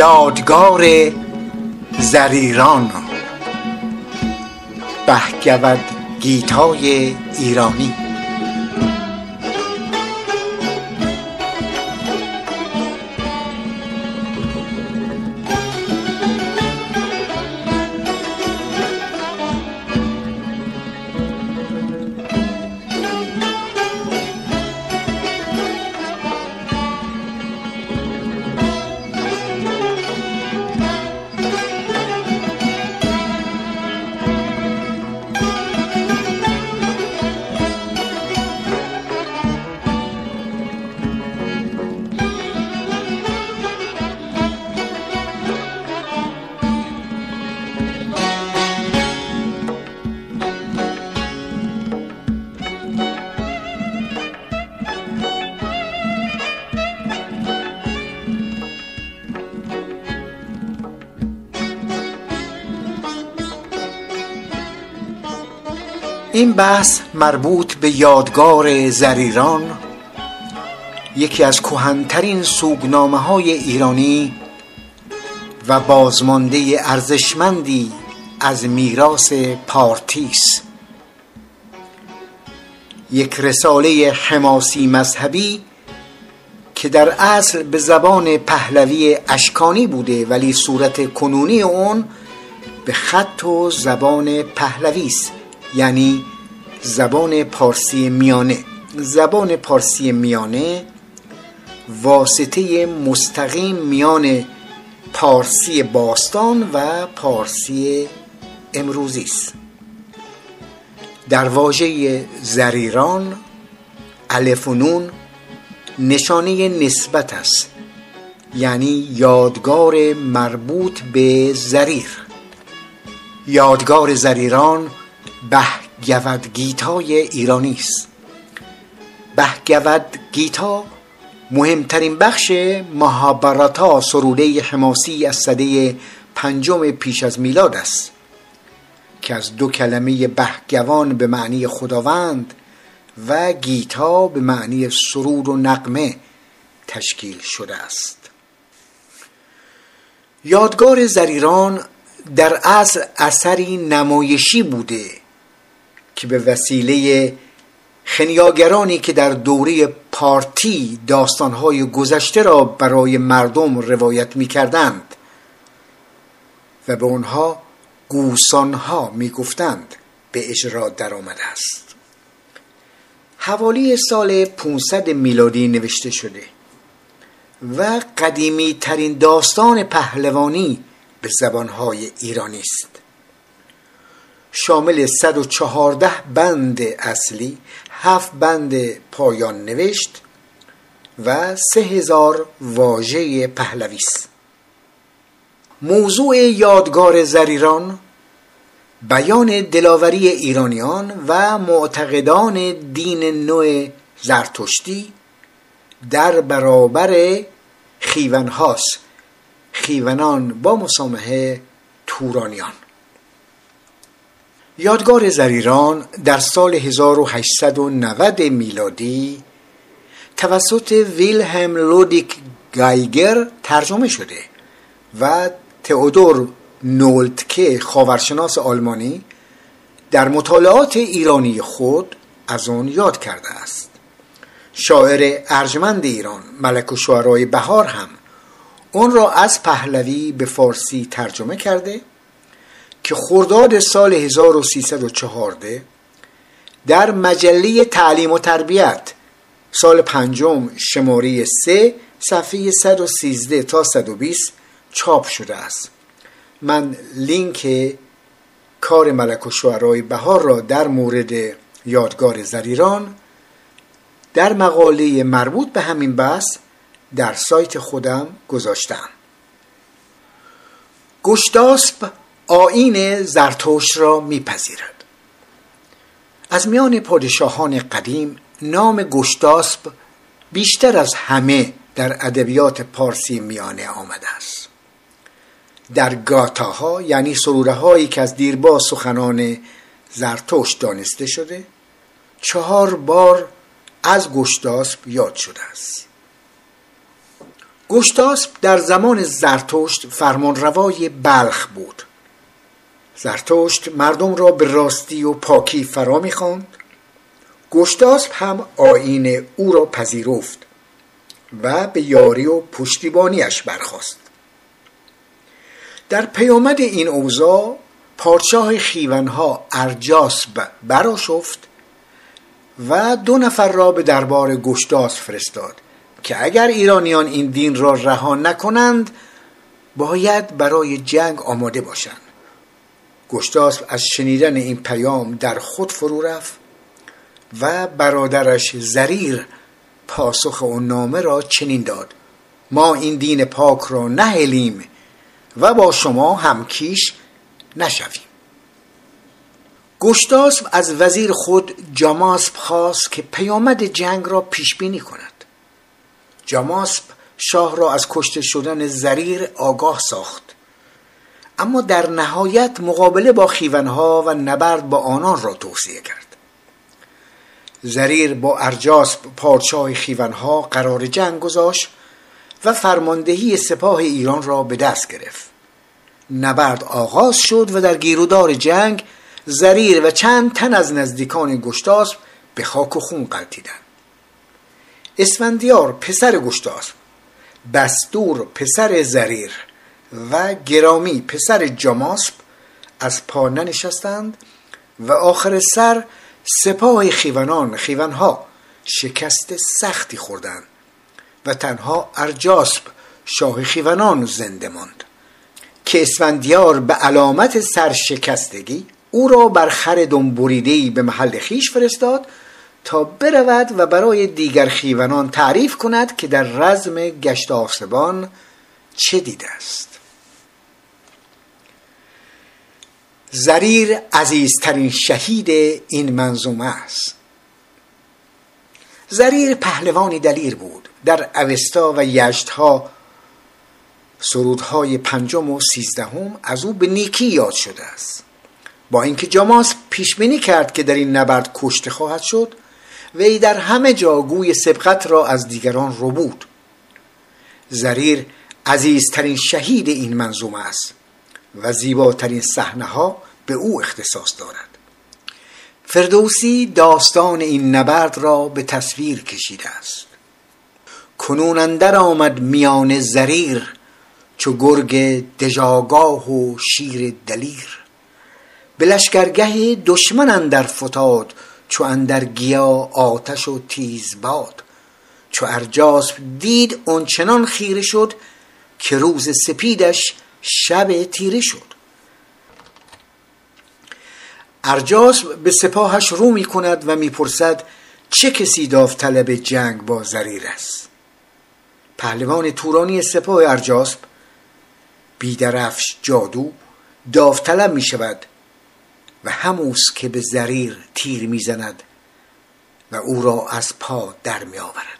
یادگار زریران. بهگود گیتای ایرانی. این بحث مربوط به یادگار زریران یکی از کهنترین سوگنامه های ایرانی و بازمانده ارزشمندی از میراث پارتیس. یک رساله حماسی مذهبی که در اصل به زبان پهلوی اشکانی بوده ولی صورت کنونی اون به خط و زبان پهلوی است یعنی زبان پارسی میانه. زبان پارسی میانه واسطه مستقیم میان پارسی باستان و پارسی امروزی است. در واژه زریران الف و نون نشانه نسبت است. یعنی یادگار مربوط به زریر. یادگار زریران بهگود گیتای ایرانی است. بهگود گیتا مهمترین بخش مهابراتا سروده حماسی از صده پنجم پیش از میلاد است که از دو کلمه بهگوان به معنی خداوند و گیتا به معنی سرود و نقمه تشکیل شده است. یادگار زریران در اصل اثری نمایشی بوده که به وسیله خنیاگرانی که در دوره پارتی داستانهای گذشته را برای مردم روایت می کردند و به آنها گوسانها می گفتند به اجرا درآمده است. حوالی سال 500 میلادی نوشته شده و قدیمی ترین داستان پهلوانی به زبانهای ایرانی است. شامل 114 بند اصلی هفت بند پایان نوشت و سه هزار واژه پهلوی است موضوع یادگار زریران بیان دلاوری ایرانیان و معتقدان دین نوع زرتشتی در برابر خیون هاست خیونان با مسامحه تورانیان. یادگار زریران در سال 1890 میلادی توسط ویلهم لودیک گایگر ترجمه شده و تئودور نولتکه خاورشناس آلمانی در مطالعات ایرانی خود از آن یاد کرده است. شاعر ارجمند ایران ملک و شعرهای بهار هم اون را از پهلوی به فارسی ترجمه کرده که خرداد سال 1314 در مجله تعلیم و تربیت سال پنجم شماره 3 صفحه 113 تا 120 چاپ شده است. من لینک کار ملک و شعرهای بهار را در مورد یادگار زریران در مقاله مربوط به همین بحث در سایت خودم گذاشتم. گشتاسب آین زرتوش را میپذیرد. از میان پادشاهان قدیم نام گشتاسب بیشتر از همه در ادبیات پارسی میانه آمده است. در گاتاها یعنی سروره هایی که از دیربا سخنان زرتوش دانسته شده چهار بار از گشتاسب یاد شده است. گشتاسب در زمان زرتشت فرمانروای بلخ بود. زرتشت مردم را به راستی و پاکی فرا می‌خواند. گشتاسب هم آین او را پذیرفت و به یاری و پشتیبانیش برخواست در پیامد این اوضاع پادشاه خیونها ارجاسب براشفت و دو نفر را به دربار گشتاس فرستاد که اگر ایرانیان این دین را رها نکنند باید برای جنگ آماده باشند. گشتاس از شنیدن این پیام در خود فرو رفت و برادرش زریر پاسخ اون نامه را چنین داد. ما این دین پاک را نهلیم و با شما همکیش نشویم. گشتاسب از وزیر خود جاماسب خواست که پیامد جنگ را پیش بینی کند. جاماسب شاه را از کشته شدن زریر آگاه ساخت. اما در نهایت مقابله با خیونها و نبرد با آنان را توصیه کرد. زریر با ارجاس پادشاه خیونها قرار جنگ گذاشت و فرماندهی سپاه ایران را به دست گرفت. نبرد آغاز شد و در گیرودار جنگ زریر و چند تن از نزدیکان گشتاسب به خاک و خون قلتیدند اسفندیار پسر گشتاسب بستور پسر زریر و گرامی پسر جماسب از پا ننشستند و آخر سر سپاه خیونان خیونها شکست سختی خوردند و تنها ارجاسب شاه خیونان زنده ماند که اسفندیار به علامت سرشکستگی او را بر خر بریدهی به محل خیش فرستاد تا برود و برای دیگر خیونان تعریف کند که در رزم گشت آسبان چه دیده است. زریر عزیزترین شهید این منظومه است. زریر پهلوانی دلیر بود. در اوستا و یشتها سرودهای پنجم و سیزدهم از او به نیکی یاد شده است. با اینکه جاماس پیش بینی کرد که در این نبرد کشته خواهد شد وی در همه جا گوی سبقت را از دیگران رو بود زریر عزیزترین شهید این منظومه است. و زیباترین صحنه ها به او اختصاص دارد. فردوسی داستان این نبرد را به تصویر کشیده است. کنون اندر آمد میان زریر چو گرگ دژاگاه و شیر دلیر. به لشکرگه دشمن اندر فتاد چو اندر گیا آتش و تیز باد. چو ارجاسب دید چنان خیره شد که روز سپیدش شب تیره شد. ارجاس به سپاهش رو می کند و می‌پرسد چه کسی داوطلب جنگ با زریر است؟ پهلوان تورانی سپاه ارجاسب بیدرفش جادو داوطلب می شود و هموس که به زریر تیر می‌زند و او را از پا در می آورد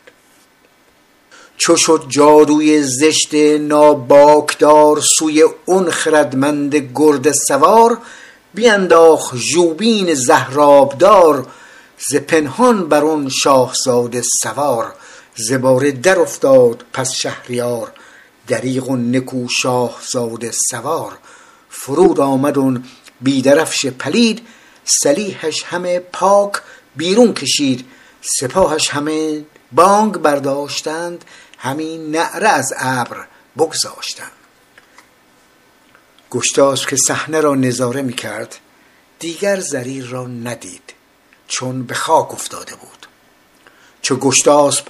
چو شد جادوی زشت ناباکدار سوی اون خردمند گرد سوار بینداخ جوبین زهرابدار ز پنهان بر اون شاهزاده سوار. زباره در افتاد پس شهریار دریغ و نکو شاهزاده سوار. فرود آمد اون بیدرفش پلید سلیحش همه پاک بیرون کشید. سپاهش همه بانگ برداشتند همین نعره از ابر بگذاشتند گشتاس که صحنه را نظاره می کرد دیگر زریر را ندید چون به خاک افتاده بود. چو گشتاسب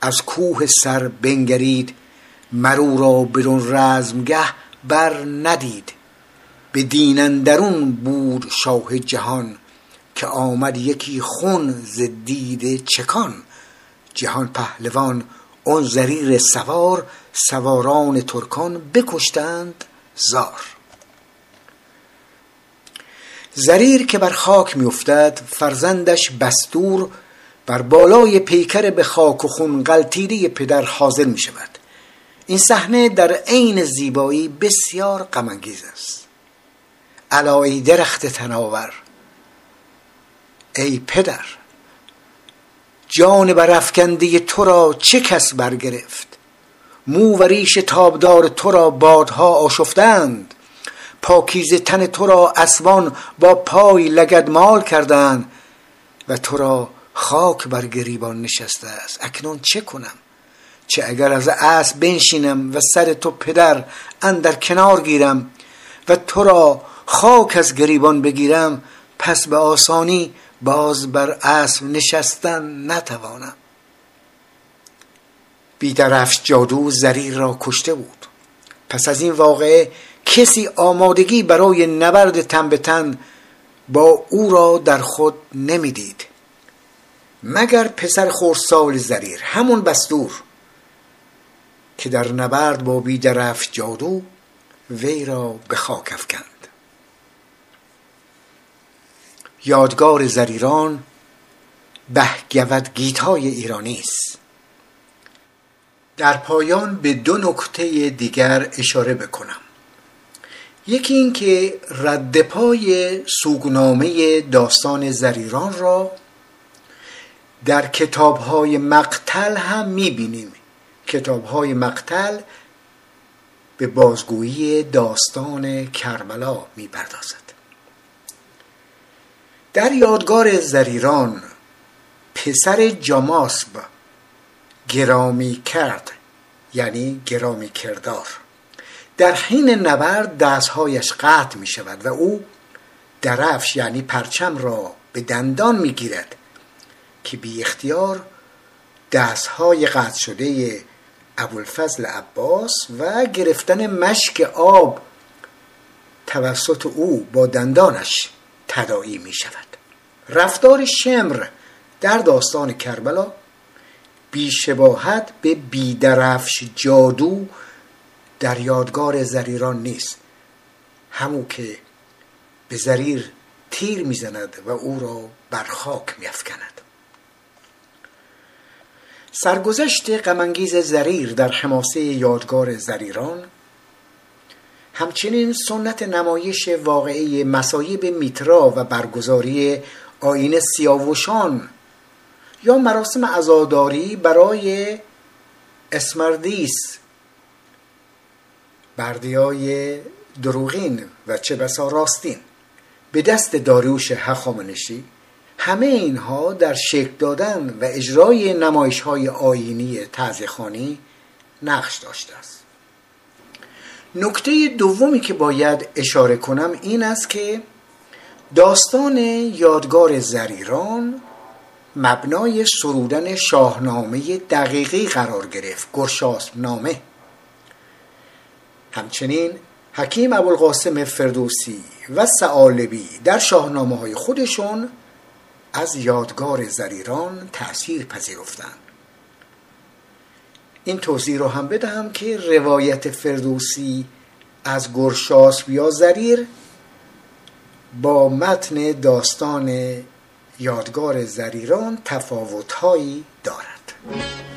از کوه سر بنگرید مرو را برون رزمگه بر ندید. به دینندرون بود شاه جهان که آمد یکی خون ز دید چکان. جهان پهلوان اون زریر سوار سواران ترکان بکشتند زار. زریر که بر خاک میافتد فرزندش بستور بر بالای پیکر به خاک و خون غلطیده پدر حاضر می شود این صحنه در عین زیبایی بسیار غمانگیز است. علای درخت تناور. ای پدر جان برافکنده تو را چه کس برگرفت؟ مو و ریش تابدار تو را بادها آشفتند. پاکیز تن تو را اسوان با پای لگدمال کردند و تو را خاک بر گریبان نشسته است. اکنون چه کنم؟ چه اگر از اسب بنشینم و سر تو پدر اندر کنار گیرم و تو را خاک از گریبان بگیرم پس به آسانی باز بر اسب نشستن نتوانم. بیدرفش جادو زریر را کشته بود. پس از این واقعه کسی آمادگی برای نبرد تن به تن با او را در خود نمی‌دید. مگر پسر خورسال زریر همون بستور که در نبرد با بیدرفش جادو وی را به خاک افکند. یادگار زریران بهگود گیتای ایرانی است. در پایان به دو نکته دیگر اشاره بکنم. یکی این که رد پای سوگنامه داستان زریران را در کتاب های مقتل هم می‌بینیم. کتاب های مقتل به بازگویی داستان کربلا می‌پردازد. در یادگار زریران پسر جاماسب گرامی کرد یعنی گرامی کردار. در حین نبرد دستهایش قطع می شود و او درفش یعنی پرچم را به دندان می گیرد که بی اختیار دستهای قطع شده ابوالفضل عباس و گرفتن مشک آب توسط او با دندانش تداعی می شود. رفتار شمر در داستان کربلا بیشباهت به بیدرفش جادو در یادگار زریران نیست. همو که به زریر تیر می‌زند و او را بر خاک میافکند سرگذشت غمانگیز زریر در حماسه یادگار زریران همچنین سنت نمایش واقعی مسایب میترا و برگزاری آین سیاوشان یا مراسم عزاداری برای اسمردیس. بردیای دروغین و چه بسا راستین. به دست داریوش هخامنشی همه اینها در شکل دادن و اجرای نمایش های آینی تازیخانی نقش داشته است. نکته دومی که باید اشاره کنم این است که داستان یادگار زریران مبنای سرودن شاهنامه دقیقی قرار گرفت گرشاسب نامه همچنین حکیم ابوالقاسم فردوسی و سعالبی در شاهنامه های خودشون از یادگار زریران تأثیر پذیرفتند. این توضیح رو هم بدهم که روایت فردوسی از گرشاسب یا زریر با متن داستان یادگار زریران تفاوتهایی دارد.